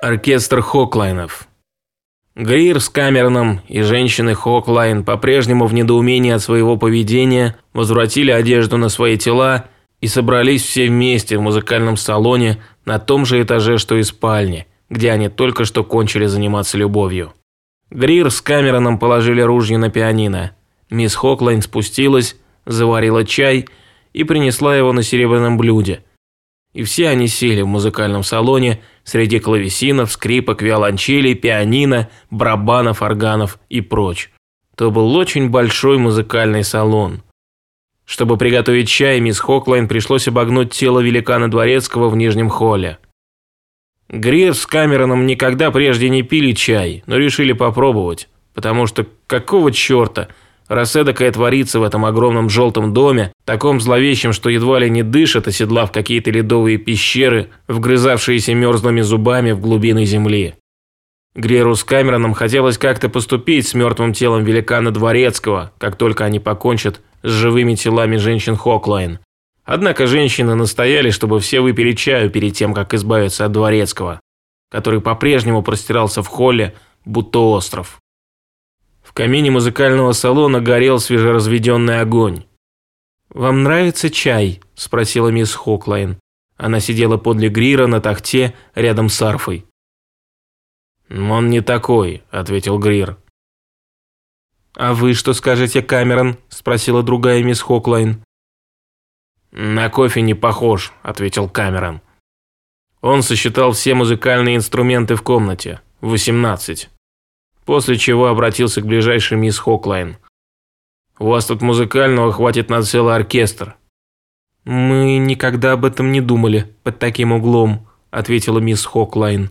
Оркестр Хоклайнов. Грир с Камероном и женщины Хоклайн по-прежнему в недоумении от своего поведения возвратили одежду на свои тела и собрались все вместе в музыкальном салоне на том же этаже, что и спальни, где они только что кончили заниматься любовью. Грир с Камероном положили ружье на пианино. Мисс Хоклайн спустилась, заварила чай и принесла его на серебряном блюде – и все они сели в музыкальном салоне среди клавесинов, скрипок, виолончелей, пианино, барабанов, органов и прочь. То был очень большой музыкальный салон. Чтобы приготовить чай, мисс Хоклайн пришлось обогнуть тело великана Дворецкого в нижнем холле. Грир с Камероном никогда прежде не пили чай, но решили попробовать, потому что какого черта – Раз эдакое творится в этом огромном желтом доме, таком зловещем, что едва ли не дышит, оседлав какие-то ледовые пещеры, вгрызавшиеся мерзлыми зубами в глубины земли. Греру с Камероном хотелось как-то поступить с мертвым телом великана Дворецкого, как только они покончат с живыми телами женщин Хоклайн. Однако женщины настояли, чтобы все выпили чаю перед тем, как избавиться от Дворецкого, который по-прежнему простирался в холле, будто остров. В камине музыкального салона горел свежеразведенный огонь. «Вам нравится чай?» – спросила мисс Хоклайн. Она сидела подле Грира на тахте рядом с арфой. «Он не такой», – ответил Грир. «А вы что скажете, Камерон?» – спросила другая мисс Хоклайн. «На кофе не похож», – ответил Камерон. Он сосчитал все музыкальные инструменты в комнате. Восемнадцать после чего обратился к ближайшей мисс Хоклайн. «У вас тут музыкального хватит на целый оркестр». «Мы никогда об этом не думали под таким углом», – ответила мисс Хоклайн.